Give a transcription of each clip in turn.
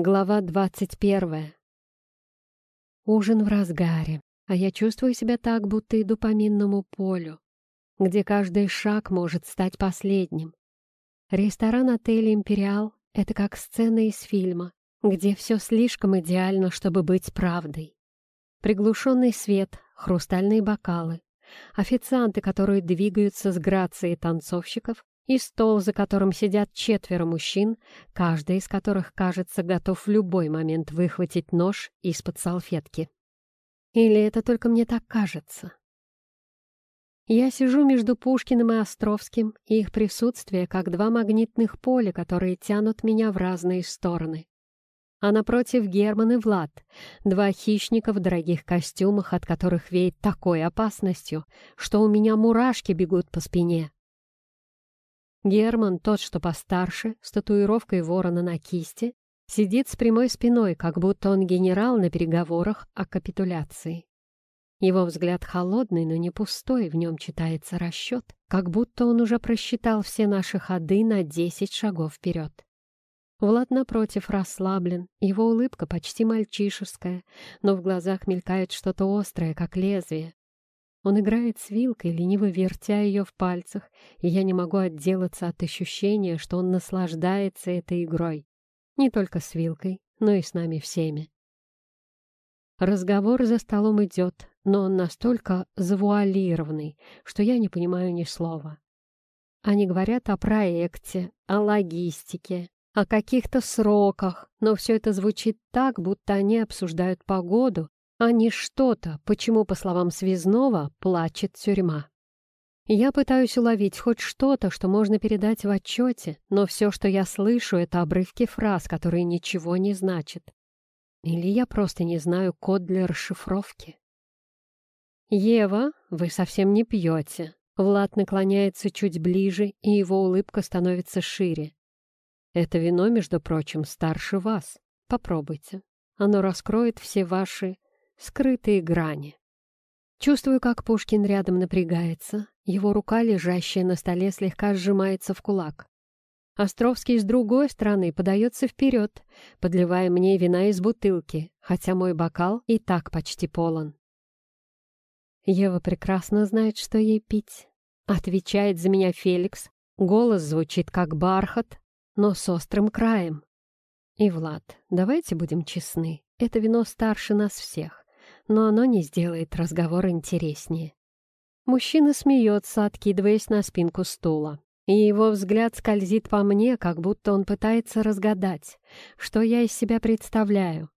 Глава двадцать первая. Ужин в разгаре, а я чувствую себя так, будто иду по минному полю, где каждый шаг может стать последним. Ресторан отеля «Империал» — это как сцена из фильма, где все слишком идеально, чтобы быть правдой. Приглушенный свет, хрустальные бокалы, официанты, которые двигаются с грацией танцовщиков, и стол, за которым сидят четверо мужчин, каждый из которых, кажется, готов в любой момент выхватить нож из-под салфетки. Или это только мне так кажется? Я сижу между Пушкиным и Островским, и их присутствие как два магнитных поля, которые тянут меня в разные стороны. А напротив Герман и Влад, два хищника в дорогих костюмах, от которых веет такой опасностью, что у меня мурашки бегут по спине. Герман, тот, что постарше, с татуировкой ворона на кисти, сидит с прямой спиной, как будто он генерал на переговорах о капитуляции. Его взгляд холодный, но не пустой, в нем читается расчет, как будто он уже просчитал все наши ходы на десять шагов вперед. Влад, напротив, расслаблен, его улыбка почти мальчишеская, но в глазах мелькает что-то острое, как лезвие, он играет с вилкой, лениво вертя ее в пальцах, и я не могу отделаться от ощущения, что он наслаждается этой игрой. Не только с вилкой, но и с нами всеми. Разговор за столом идет, но он настолько завуалированный, что я не понимаю ни слова. Они говорят о проекте, о логистике, о каких-то сроках, но все это звучит так, будто они обсуждают погоду а не что-то, почему, по словам Связнова, плачет тюрьма. Я пытаюсь уловить хоть что-то, что можно передать в отчете, но все, что я слышу, это обрывки фраз, которые ничего не значат. Или я просто не знаю код для расшифровки. «Ева, вы совсем не пьете». Влад наклоняется чуть ближе, и его улыбка становится шире. «Это вино, между прочим, старше вас. Попробуйте. Оно раскроет все ваши скрытые грани. Чувствую, как Пушкин рядом напрягается, его рука, лежащая на столе, слегка сжимается в кулак. Островский с другой стороны подается вперед, подливая мне вина из бутылки, хотя мой бокал и так почти полон. Ева прекрасно знает, что ей пить. Отвечает за меня Феликс. Голос звучит как бархат, но с острым краем. И, Влад, давайте будем честны, это вино старше нас всех но оно не сделает разговор интереснее. Мужчина смеется, откидываясь на спинку стула, и его взгляд скользит по мне, как будто он пытается разгадать, что я из себя представляю.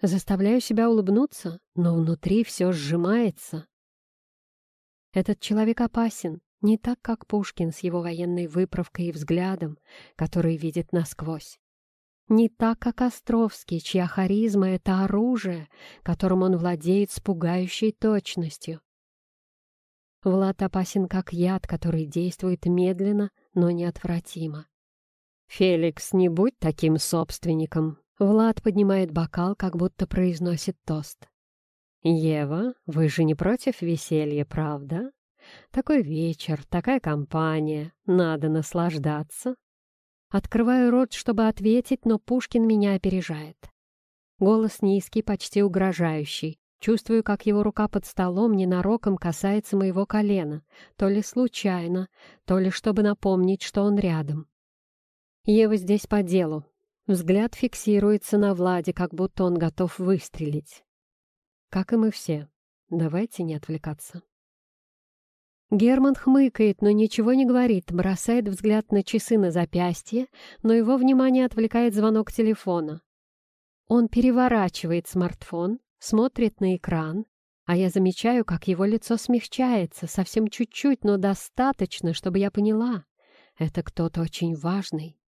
Заставляю себя улыбнуться, но внутри все сжимается. Этот человек опасен, не так, как Пушкин с его военной выправкой и взглядом, который видит насквозь. Не так, как Островский, чья харизма — это оружие, которым он владеет с пугающей точностью. Влад опасен как яд, который действует медленно, но неотвратимо. «Феликс, не будь таким собственником!» Влад поднимает бокал, как будто произносит тост. «Ева, вы же не против веселья, правда? Такой вечер, такая компания, надо наслаждаться!» Открываю рот, чтобы ответить, но Пушкин меня опережает. Голос низкий, почти угрожающий. Чувствую, как его рука под столом ненароком касается моего колена, то ли случайно, то ли чтобы напомнить, что он рядом. Ева здесь по делу. Взгляд фиксируется на Владе, как будто он готов выстрелить. Как и мы все. Давайте не отвлекаться. Герман хмыкает, но ничего не говорит, бросает взгляд на часы на запястье, но его внимание отвлекает звонок телефона. Он переворачивает смартфон, смотрит на экран, а я замечаю, как его лицо смягчается, совсем чуть-чуть, но достаточно, чтобы я поняла. Это кто-то очень важный.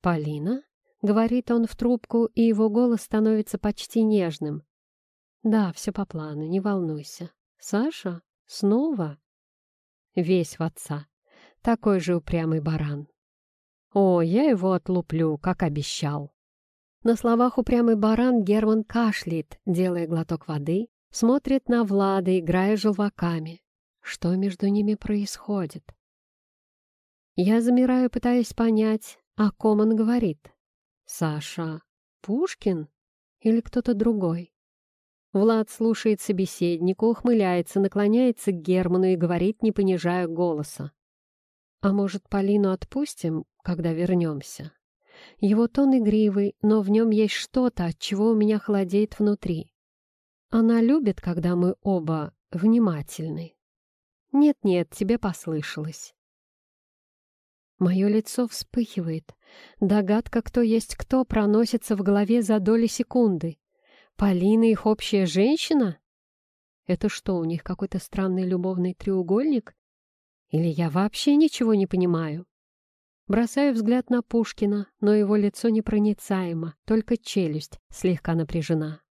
«Полина?» — говорит он в трубку, и его голос становится почти нежным. «Да, все по плану, не волнуйся. Саша? Снова?» Весь в отца. Такой же упрямый баран. О, я его отлуплю, как обещал. На словах упрямый баран Герман кашляет, делая глоток воды, смотрит на Влада, играя желваками. Что между ними происходит? Я замираю, пытаясь понять, о ком он говорит. «Саша, Пушкин или кто-то другой? Влад слушает собеседника, ухмыляется, наклоняется к Герману и говорит, не понижая голоса. «А может, Полину отпустим, когда вернемся?» Его тон игривый, но в нем есть что-то, от чего у меня холодеет внутри. Она любит, когда мы оба внимательны. Нет-нет, тебе послышалось. Мое лицо вспыхивает. Догадка, кто есть кто, проносится в голове за доли секунды. Полина их общая женщина? Это что, у них какой-то странный любовный треугольник? Или я вообще ничего не понимаю? Бросаю взгляд на Пушкина, но его лицо непроницаемо, только челюсть слегка напряжена.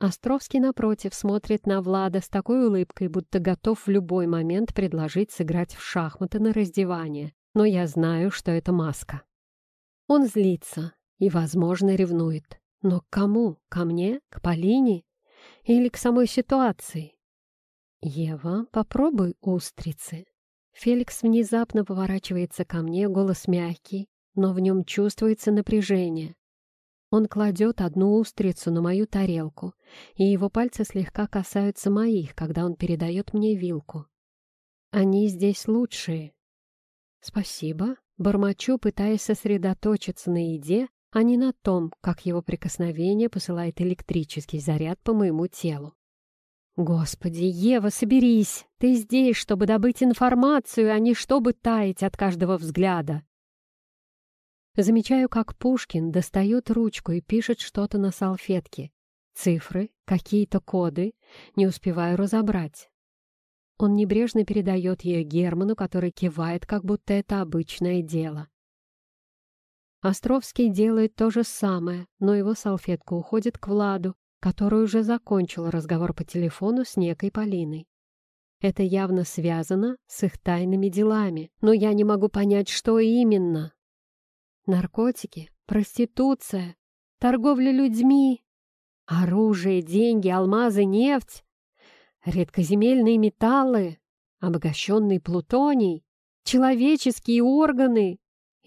Островский, напротив, смотрит на Влада с такой улыбкой, будто готов в любой момент предложить сыграть в шахматы на раздевание, но я знаю, что это маска. Он злится и, возможно, ревнует. Но к кому? Ко мне? К Полине? Или к самой ситуации? «Ева, попробуй устрицы». Феликс внезапно поворачивается ко мне, голос мягкий, но в нем чувствуется напряжение. Он кладет одну устрицу на мою тарелку, и его пальцы слегка касаются моих, когда он передает мне вилку. Они здесь лучшие. Спасибо. Бормочу, пытаясь сосредоточиться на еде, а не на том, как его прикосновение посылает электрический заряд по моему телу. «Господи, Ева, соберись! Ты здесь, чтобы добыть информацию, а не чтобы таять от каждого взгляда!» Замечаю, как Пушкин достает ручку и пишет что-то на салфетке. Цифры, какие-то коды, не успеваю разобрать. Он небрежно передает ее Герману, который кивает, как будто это обычное дело. Островский делает то же самое, но его салфетка уходит к Владу, который уже закончил разговор по телефону с некой Полиной. Это явно связано с их тайными делами, но я не могу понять, что именно. Наркотики, проституция, торговля людьми, оружие, деньги, алмазы, нефть, редкоземельные металлы, обогащенный плутоний, человеческие органы,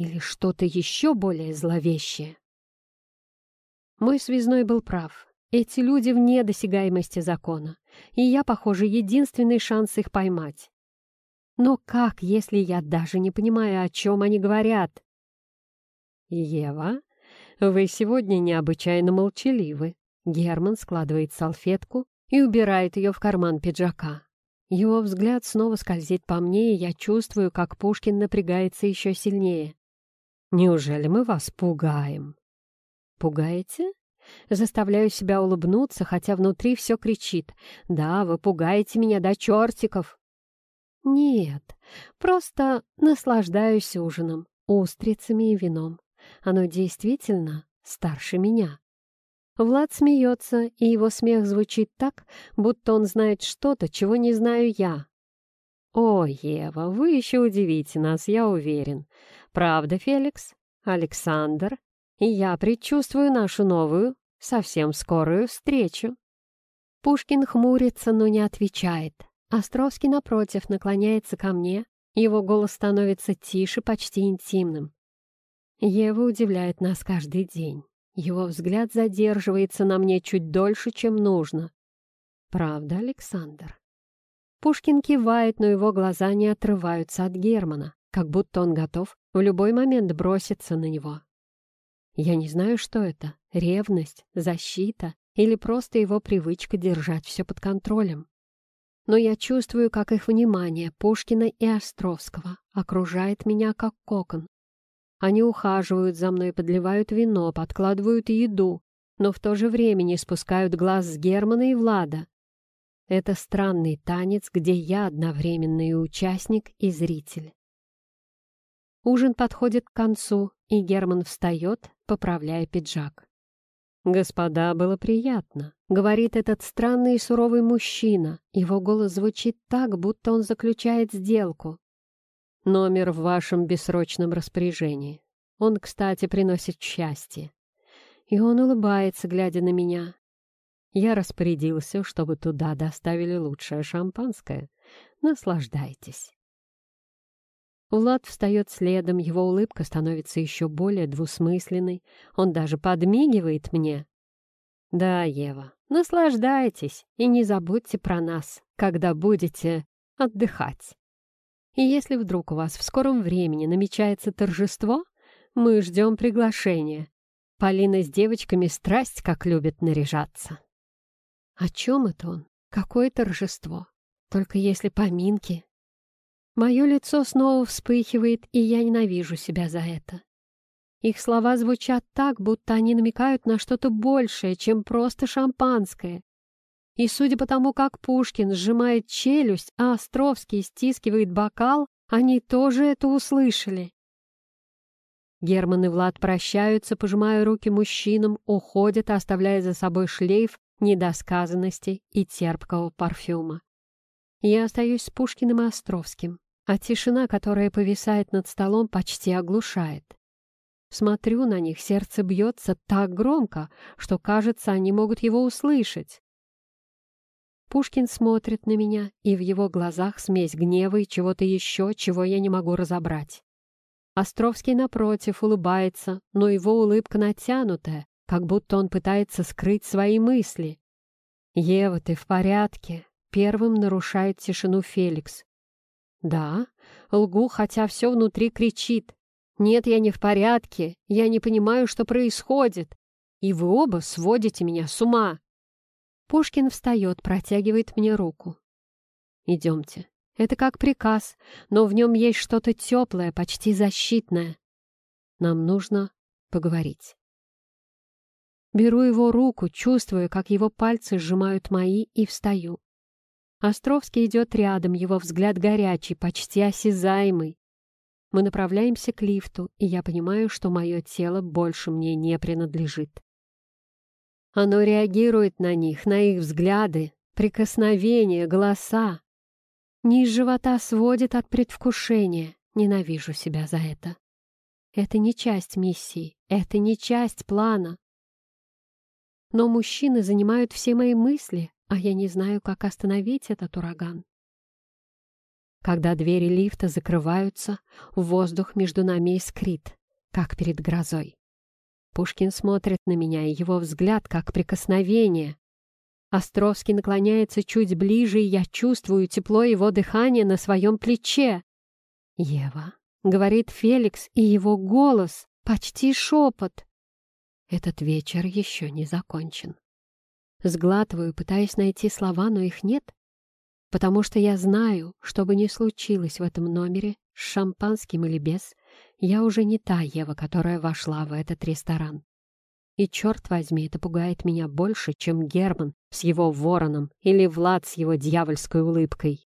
или что-то еще более зловещее? Мой связной был прав. Эти люди вне досягаемости закона, и я, похоже, единственный шанс их поймать. Но как, если я даже не понимаю, о чем они говорят? «Ева, вы сегодня необычайно молчаливы». Герман складывает салфетку и убирает ее в карман пиджака. Его взгляд снова скользит по мне, и я чувствую, как Пушкин напрягается еще сильнее. Неужели мы вас пугаем? Пугаете? Заставляю себя улыбнуться, хотя внутри все кричит. Да, вы пугаете меня до чертиков. Нет, просто наслаждаюсь ужином, устрицами и вином. Оно действительно старше меня. Влад смеется, и его смех звучит так, будто он знает что-то, чего не знаю я. «О, Ева, вы еще удивите нас, я уверен. Правда, Феликс? Александр? И я предчувствую нашу новую, совсем скорую встречу». Пушкин хмурится, но не отвечает. Островский, напротив, наклоняется ко мне, его голос становится тише, почти интимным. Ева удивляет нас каждый день. Его взгляд задерживается на мне чуть дольше, чем нужно. Правда, Александр? Пушкин кивает, но его глаза не отрываются от Германа, как будто он готов в любой момент броситься на него. Я не знаю, что это — ревность, защита или просто его привычка держать все под контролем. Но я чувствую, как их внимание Пушкина и Островского окружает меня как кокон. Они ухаживают за мной, подливают вино, подкладывают еду, но в то же время не спускают глаз с Германа и Влада, это странный танец, где я одновременно и участник, и зритель. Ужин подходит к концу, и Герман встает, поправляя пиджак. «Господа, было приятно», — говорит этот странный и суровый мужчина. Его голос звучит так, будто он заключает сделку. «Номер в вашем бессрочном распоряжении. Он, кстати, приносит счастье». И он улыбается, глядя на меня. Я распорядился, чтобы туда доставили лучшее шампанское. Наслаждайтесь. Влад встает следом, его улыбка становится еще более двусмысленной. Он даже подмигивает мне. «Да, Ева, наслаждайтесь и не забудьте про нас, когда будете отдыхать. И если вдруг у вас в скором времени намечается торжество, мы ждем приглашения. Полина с девочками страсть как любит наряжаться». О чем это он? Какое торжество? Только если поминки. Мое лицо снова вспыхивает, и я ненавижу себя за это. Их слова звучат так, будто они намекают на что-то большее, чем просто шампанское. И судя по тому, как Пушкин сжимает челюсть, а Островский стискивает бокал, они тоже это услышали. Герман и Влад прощаются, пожимая руки мужчинам, уходят, оставляя за собой шлейф недосказанности и терпкого парфюма. Я остаюсь с Пушкиным и Островским, а тишина, которая повисает над столом, почти оглушает. Смотрю на них, сердце бьется так громко, что, кажется, они могут его услышать. Пушкин смотрит на меня, и в его глазах смесь гнева и чего-то еще, чего я не могу разобрать. Островский, напротив, улыбается, но его улыбка натянутая, как будто он пытается скрыть свои мысли. «Ева, ты в порядке?» Первым нарушает тишину Феликс. «Да, лгу, хотя все внутри кричит. Нет, я не в порядке, я не понимаю, что происходит. И вы оба сводите меня с ума». Пушкин встает, протягивает мне руку. «Идемте. Это как приказ, но в нем есть что-то теплое, почти защитное. Нам нужно поговорить». Беру его руку, чувствую, как его пальцы сжимают мои, и встаю. Островский идет рядом, его взгляд горячий, почти осязаемый. Мы направляемся к лифту, и я понимаю, что мое тело больше мне не принадлежит. Оно реагирует на них, на их взгляды, прикосновения, голоса. Низ живота сводит от предвкушения. Ненавижу себя за это. Это не часть миссии, это не часть плана. Но мужчины занимают все мои мысли, а я не знаю, как остановить этот ураган. Когда двери лифта закрываются, воздух между нами искрит, как перед грозой. Пушкин смотрит на меня, и его взгляд как прикосновение. Островский наклоняется чуть ближе, и я чувствую тепло его дыхания на своем плече. «Ева», — говорит Феликс, и его голос — почти шепот. Этот вечер еще не закончен. Сглатываю, пытаясь найти слова, но их нет, потому что я знаю, что бы ни случилось в этом номере, с шампанским или без, я уже не та Ева, которая вошла в этот ресторан. И, черт возьми, это пугает меня больше, чем Герман с его вороном или Влад с его дьявольской улыбкой.